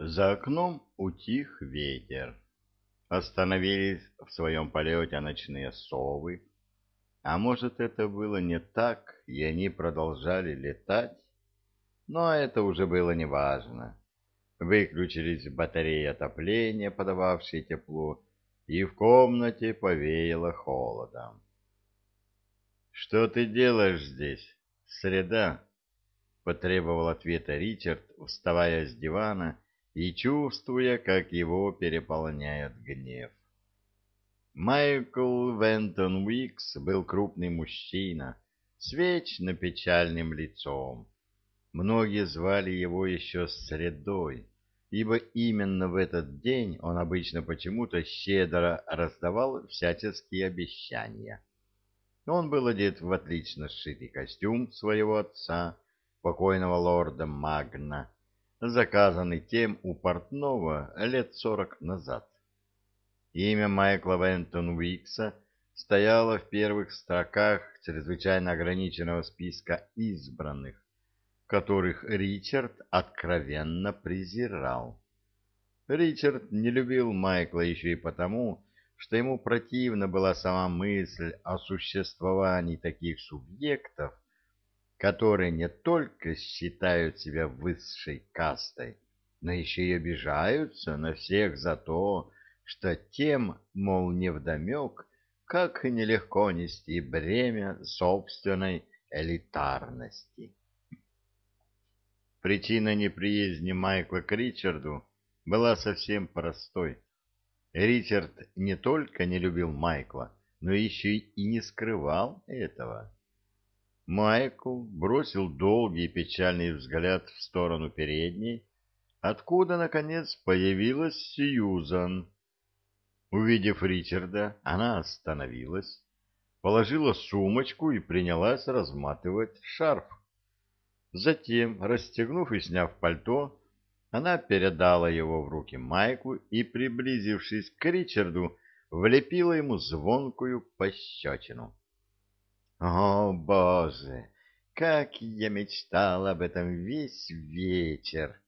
За окном утих ветер. Остановились в своем полете ночные совы. А может, это было не так, и они продолжали летать? Но это уже было неважно. Выключились батареи отопления, подававшие тепло, и в комнате повеяло холодом. «Что ты делаешь здесь? Среда?» — потребовал ответа Ричард, вставая с дивана и чувствуя, как его переполняет гнев. Майкл Вентон Уикс был крупный мужчина с вечно печальным лицом. Многие звали его еще Средой, ибо именно в этот день он обычно почему-то щедро раздавал всяческие обещания. Он был одет в отлично сшитый костюм своего отца, покойного лорда Магна, заказанный тем у портного лет сорок назад. Имя Майкла Вентон Уикса стояло в первых строках чрезвычайно ограниченного списка избранных, которых Ричард откровенно презирал. Ричард не любил Майкла еще и потому, что ему противна была сама мысль о существовании таких субъектов, которые не только считают себя высшей кастой, но еще и обижаются на всех за то, что тем, мол, невдомек, как нелегко нести бремя собственной элитарности. Причина неприязни Майкла к Ричарду была совсем простой. Ричард не только не любил Майкла, но еще и не скрывал этого. Майкл бросил долгий печальный взгляд в сторону передней, откуда, наконец, появилась Сьюзан. Увидев Ричарда, она остановилась, положила сумочку и принялась разматывать шарф. Затем, расстегнув и сняв пальто, она передала его в руки Майку и, приблизившись к Ричарду, влепила ему звонкую пощечину. «О, Боже! Как я мечтал об этом весь вечер!»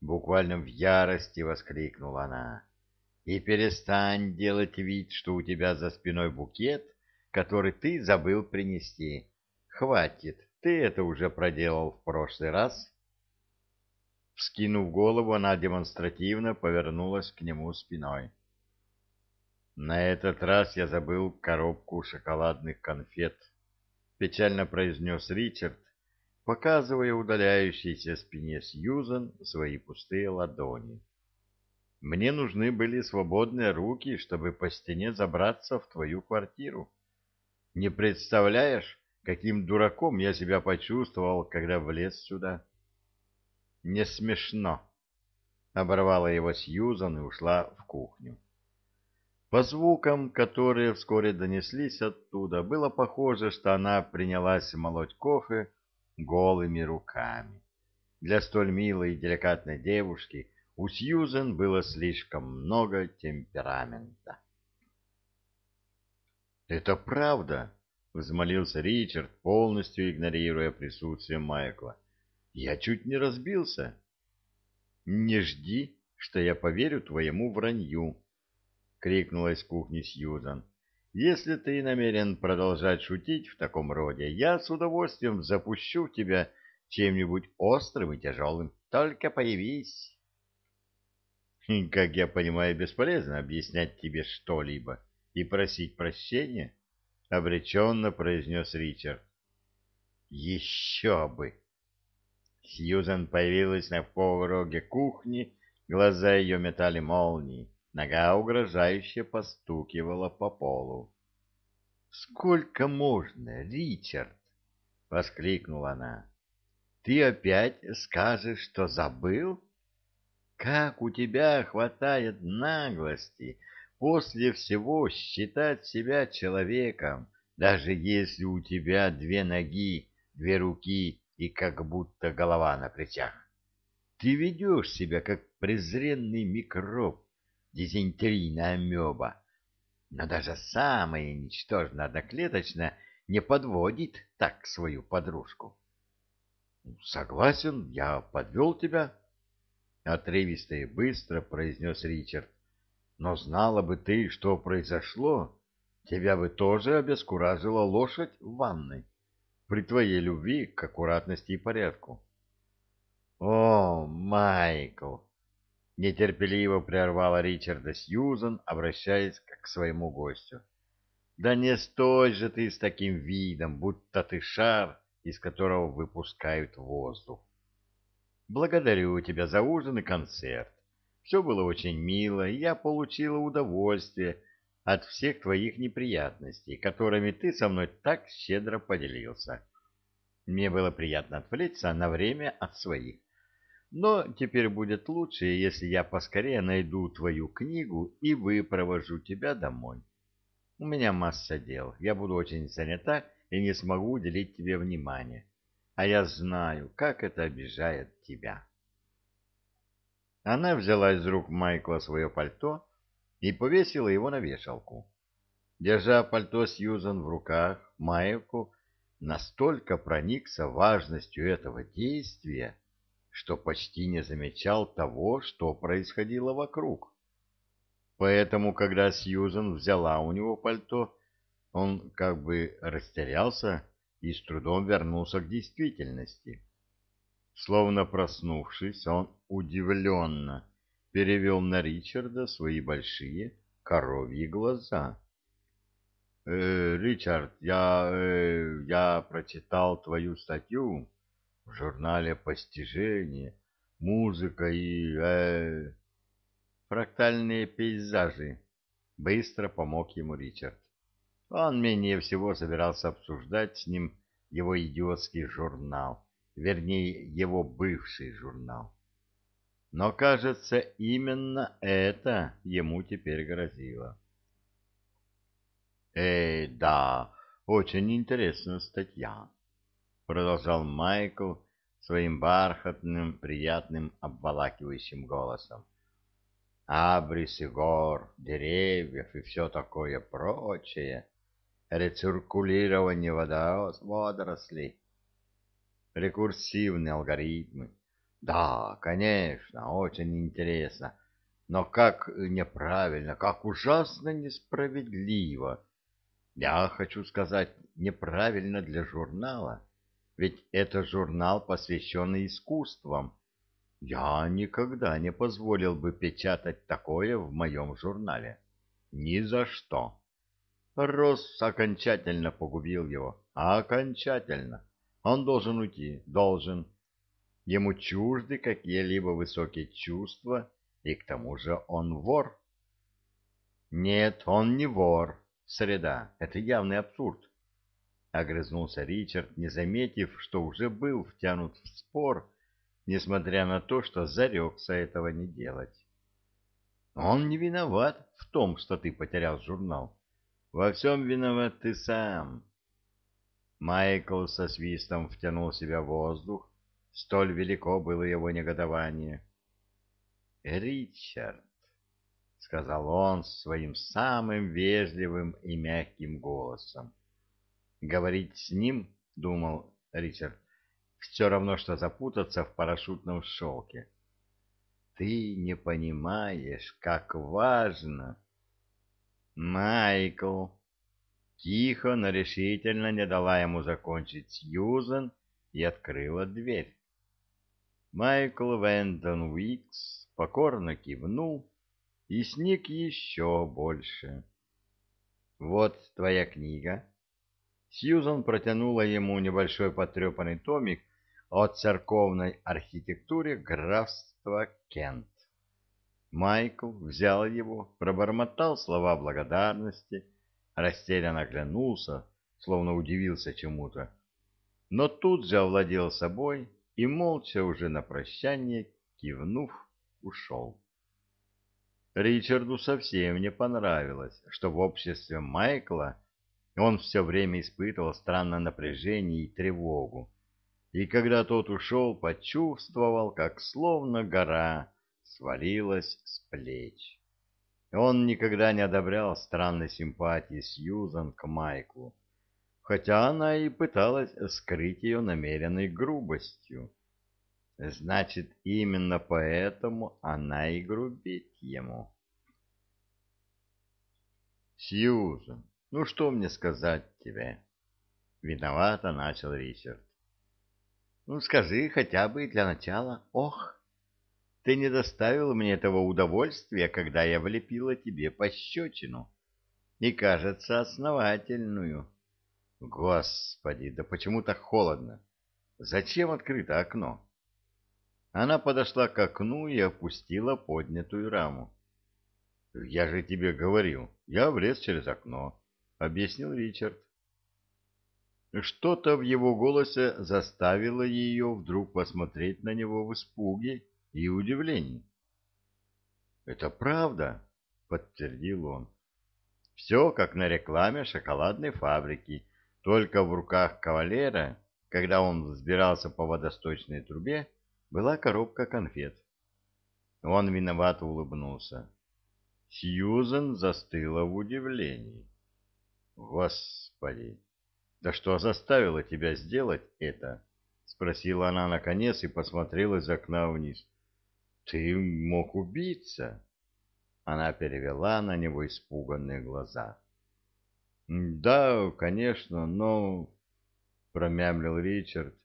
Буквально в ярости воскликнула она. «И перестань делать вид, что у тебя за спиной букет, который ты забыл принести. Хватит, ты это уже проделал в прошлый раз». Вскинув голову, она демонстративно повернулась к нему спиной. «На этот раз я забыл коробку шоколадных конфет», — печально произнес Ричард, показывая удаляющейся спине Сьюзан свои пустые ладони. «Мне нужны были свободные руки, чтобы по стене забраться в твою квартиру. Не представляешь, каким дураком я себя почувствовал, когда влез сюда?» не смешно. Оборвала его Сьюзан и ушла в кухню. По звукам, которые вскоре донеслись оттуда, было похоже, что она принялась молоть кофе голыми руками. Для столь милой и деликатной девушки у Сьюзен было слишком много темперамента. «Это правда», — взмолился Ричард, полностью игнорируя присутствие Майкла. Я чуть не разбился. Не жди, что я поверю твоему вранью, крикнула из кухни Сьюзан. Если ты намерен продолжать шутить в таком роде, я с удовольствием запущу тебя чем-нибудь острым и тяжелым. Только появись. Как я понимаю, бесполезно объяснять тебе что-либо и просить прощения, — обреченно произнес Ричард. Еще бы! Сьюзен появилась на пороге кухни, глаза ее метали молнии, нога угрожающе постукивала по полу. — Сколько можно, Ричард? — воскликнула она. — Ты опять скажешь, что забыл? Как у тебя хватает наглости после всего считать себя человеком, даже если у тебя две ноги, две руки и как будто голова на плечах. Ты ведешь себя, как презренный микроб, дизентерийная амеба, но даже самая ничтожная одноклеточная не подводит так свою подружку. — Согласен, я подвел тебя. Отрывисто и быстро произнес Ричард. Но знала бы ты, что произошло, тебя бы тоже обескуражила лошадь в ванной при твоей любви к аккуратности и порядку. — О, Майкл! — нетерпеливо прервала Ричарда Сьюзан, обращаясь к своему гостю. — Да не стой же ты с таким видом, будто ты шар, из которого выпускают воздух. Благодарю тебя за ужин и концерт. Все было очень мило, и я получила удовольствие от всех твоих неприятностей, которыми ты со мной так щедро поделился. Мне было приятно отвлечься на время от своих. Но теперь будет лучше, если я поскорее найду твою книгу и выпровожу тебя домой. У меня масса дел, я буду очень занята и не смогу уделить тебе внимания. А я знаю, как это обижает тебя. Она взяла из рук Майкла свое пальто и повесила его на вешалку. Держа пальто Сьюзан в руках, Майку настолько проникся важностью этого действия, что почти не замечал того, что происходило вокруг. Поэтому, когда Сьюзан взяла у него пальто, он как бы растерялся и с трудом вернулся к действительности. Словно проснувшись, он удивленно перевел на Ричарда свои большие коровьи глаза. «Э, «Ричард, я, э, я прочитал твою статью в журнале «Постижение», «Музыка» и... Э, «Фрактальные пейзажи», — быстро помог ему Ричард. Он менее всего собирался обсуждать с ним его идиотский журнал, вернее, его бывший журнал. Но, кажется, именно это ему теперь грозило. «Эй, да, очень интересная статья», — продолжал Майкл своим бархатным, приятным, обволакивающим голосом. «Абрисы гор, деревьев и все такое прочее, рециркулирование водорослей, рекурсивные алгоритмы, да, конечно, очень интересно. Но как неправильно, как ужасно несправедливо. Я хочу сказать, неправильно для журнала. Ведь это журнал, посвященный искусствам. Я никогда не позволил бы печатать такое в моем журнале. Ни за что. Росс окончательно погубил его. Окончательно. Он должен уйти. Должен. Ему чужды какие-либо высокие чувства, и к тому же он вор. Нет, он не вор. Среда. Это явный абсурд. Огрызнулся Ричард, не заметив, что уже был втянут в спор, несмотря на то, что зарекся этого не делать. Он не виноват в том, что ты потерял журнал. Во всем виноват ты сам. Майкл со свистом втянул в себя воздух, Столь велико было его негодование. «Ричард», — сказал он своим самым вежливым и мягким голосом. «Говорить с ним, — думал Ричард, — все равно, что запутаться в парашютном шелке. Ты не понимаешь, как важно...» «Майкл!» Тихо, но решительно не дала ему закончить Сьюзен и открыла дверь. Майкл Вендон Уикс покорно кивнул и сник еще больше. «Вот твоя книга». Сьюзан протянула ему небольшой потрепанный томик о церковной архитектуре графства Кент. Майкл взял его, пробормотал слова благодарности, растерянно оглянулся, словно удивился чему-то, но тут же овладел собой и молча уже на прощание, кивнув, ушел. Ричарду совсем не понравилось, что в обществе Майкла он все время испытывал странное напряжение и тревогу, и когда тот ушел, почувствовал, как словно гора свалилась с плеч. Он никогда не одобрял странной симпатии Сьюзан к Майклу, хотя она и пыталась скрыть ее намеренной грубостью. Значит, именно поэтому она и грубит ему. Сьюзен, ну что мне сказать тебе? Виновато начал Ричард. Ну, скажи хотя бы для начала. Ох, ты не доставил мне этого удовольствия, когда я влепила тебе пощечину. И, кажется, основательную. Господи, да почему так холодно? Зачем открыто окно? Она подошла к окну и опустила поднятую раму. — Я же тебе говорил, я влез через окно, — объяснил Ричард. Что-то в его голосе заставило ее вдруг посмотреть на него в испуге и удивлении. — Это правда, — подтвердил он. Все как на рекламе шоколадной фабрики, только в руках кавалера, когда он взбирался по водосточной трубе, была коробка конфет. Он виновато улыбнулся. Сьюзен застыла в удивлении. «Господи, да что заставило тебя сделать это?» — спросила она наконец и посмотрела из окна вниз. «Ты мог убиться?» Она перевела на него испуганные глаза. «Да, конечно, но...» — промямлил Ричард.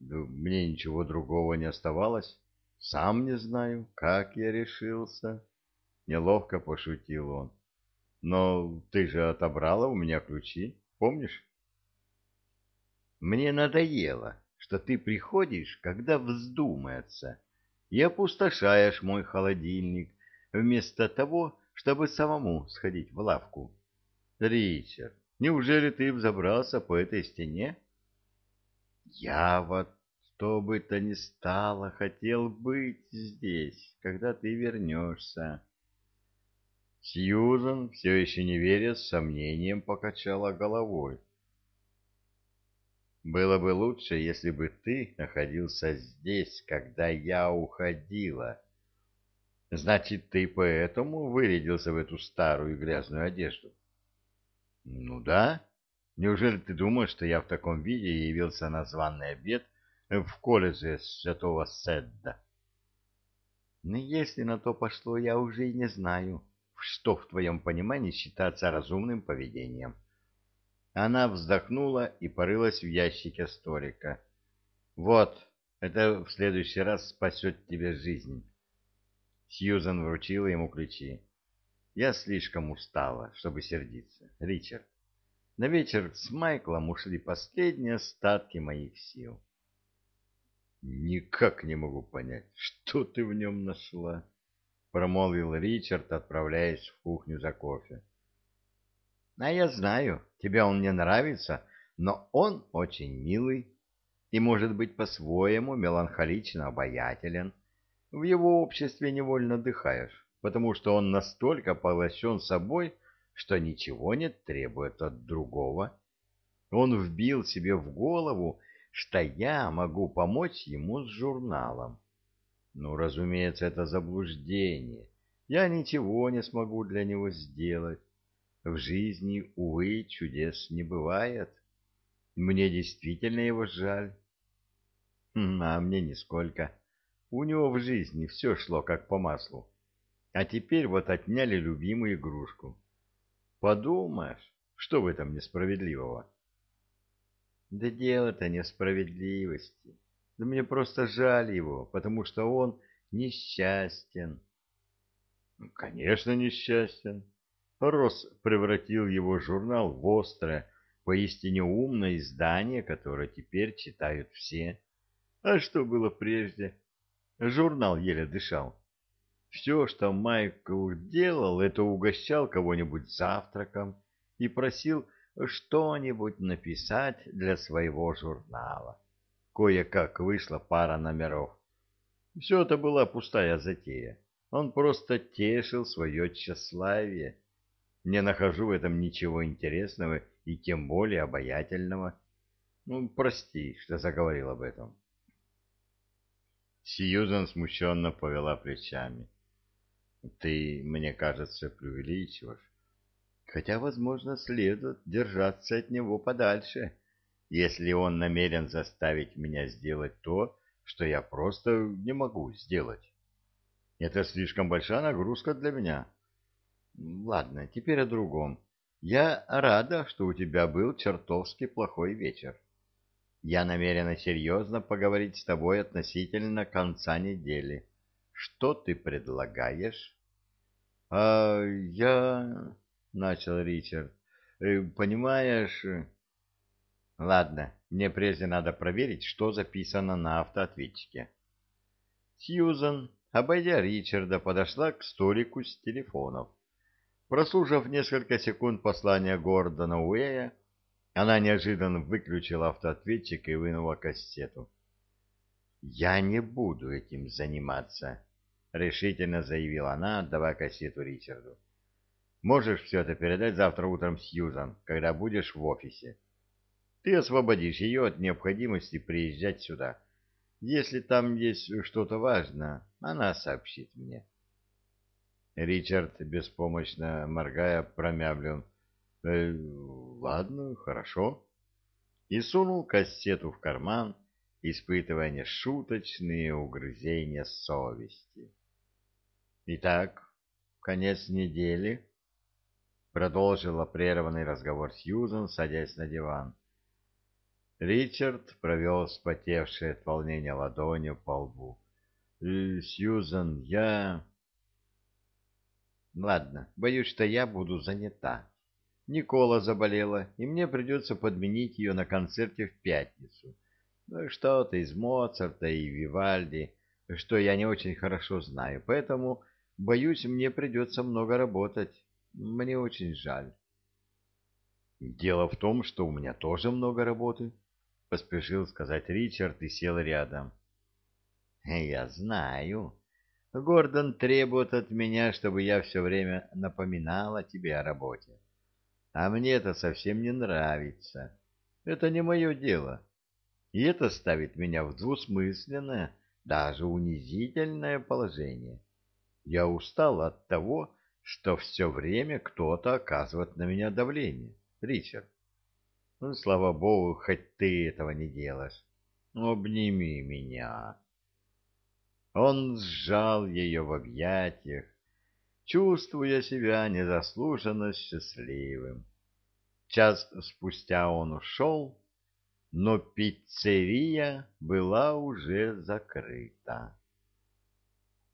«Мне ничего другого не оставалось. Сам не знаю, как я решился». Неловко пошутил он. «Но ты же отобрала у меня ключи, помнишь?» «Мне надоело, что ты приходишь, когда вздумается, и опустошаешь мой холодильник, вместо того, чтобы самому сходить в лавку. Ричард, неужели ты взобрался по этой стене? Я вот, что бы то ни стало, хотел быть здесь, когда ты вернешься. Сьюзан, все еще не веря, с сомнением покачала головой. Было бы лучше, если бы ты находился здесь, когда я уходила, Значит, ты поэтому вырядился в эту старую грязную одежду? Ну да. Неужели ты думаешь, что я в таком виде явился на званый обед в колледже святого Седда? Ну, если на то пошло, я уже и не знаю, что в твоем понимании считается разумным поведением. Она вздохнула и порылась в ящике столика. Вот, это в следующий раз спасет тебе жизнь. Сьюзан вручила ему ключи. Я слишком устала, чтобы сердиться. Ричард, на вечер с Майклом ушли последние остатки моих сил. Никак не могу понять, что ты в нем нашла, промолвил Ричард, отправляясь в кухню за кофе. А я знаю, тебе он не нравится, но он очень милый и, может быть, по-своему меланхолично обаятелен в его обществе невольно дыхаешь, потому что он настолько поглощен собой, что ничего не требует от другого. Он вбил себе в голову, что я могу помочь ему с журналом. Ну, разумеется, это заблуждение. Я ничего не смогу для него сделать. В жизни, увы, чудес не бывает. Мне действительно его жаль. А мне нисколько. У него в жизни все шло как по маслу. А теперь вот отняли любимую игрушку. Подумаешь, что в этом несправедливого? Да дело-то несправедливости. Да мне просто жаль его, потому что он несчастен. Ну, конечно, несчастен. Рос превратил его журнал в острое, поистине умное издание, которое теперь читают все. А что было прежде? Журнал еле дышал. Все, что Майкл делал, это угощал кого-нибудь завтраком и просил что-нибудь написать для своего журнала. Кое-как вышла пара номеров. Все это была пустая затея. Он просто тешил свое тщеславие. Не нахожу в этом ничего интересного и тем более обаятельного. Ну, прости, что заговорил об этом. Сьюзан смущенно повела плечами. «Ты, мне кажется, преувеличиваешь. Хотя, возможно, следует держаться от него подальше, если он намерен заставить меня сделать то, что я просто не могу сделать. Это слишком большая нагрузка для меня. Ладно, теперь о другом. Я рада, что у тебя был чертовски плохой вечер. Я намерена серьезно поговорить с тобой относительно конца недели. Что ты предлагаешь? — А я... — начал Ричард. «Э, — Понимаешь... — Ладно, мне прежде надо проверить, что записано на автоответчике. Сьюзан, обойдя Ричарда, подошла к столику с телефонов. Прослушав несколько секунд послания Гордона Уэя, она неожиданно выключила автоответчик и вынула кассету. «Я не буду этим заниматься», — решительно заявила она, отдавая кассету Ричарду. «Можешь все это передать завтра утром Сьюзан, когда будешь в офисе. Ты освободишь ее от необходимости приезжать сюда. Если там есть что-то важное, она сообщит мне». Ричард, беспомощно моргая, промямлил. «Э, «Ладно, хорошо». И сунул кассету в карман, испытывая нешуточные угрызения совести. «Итак, конец недели», — продолжила прерванный разговор Сьюзан, садясь на диван. Ричард провел спотевшее от волнения ладонью по лбу. «Э, «Сьюзан, я...» «Ладно, боюсь, что я буду занята. Никола заболела, и мне придется подменить ее на концерте в пятницу. Ну, что-то из Моцарта и Вивальди, что я не очень хорошо знаю, поэтому, боюсь, мне придется много работать. Мне очень жаль. Дело в том, что у меня тоже много работы, — поспешил сказать Ричард и сел рядом. — Я знаю. Гордон требует от меня, чтобы я все время напоминала тебе о работе. А мне это совсем не нравится. Это не мое дело. И это ставит меня в двусмысленное, даже унизительное положение. Я устал от того, что все время кто-то оказывает на меня давление. Ричард, ну, слава богу, хоть ты этого не делаешь. Обними меня. Он сжал ее в объятиях, чувствуя себя незаслуженно счастливым. Час спустя он ушел, но пиццерия была уже закрыта.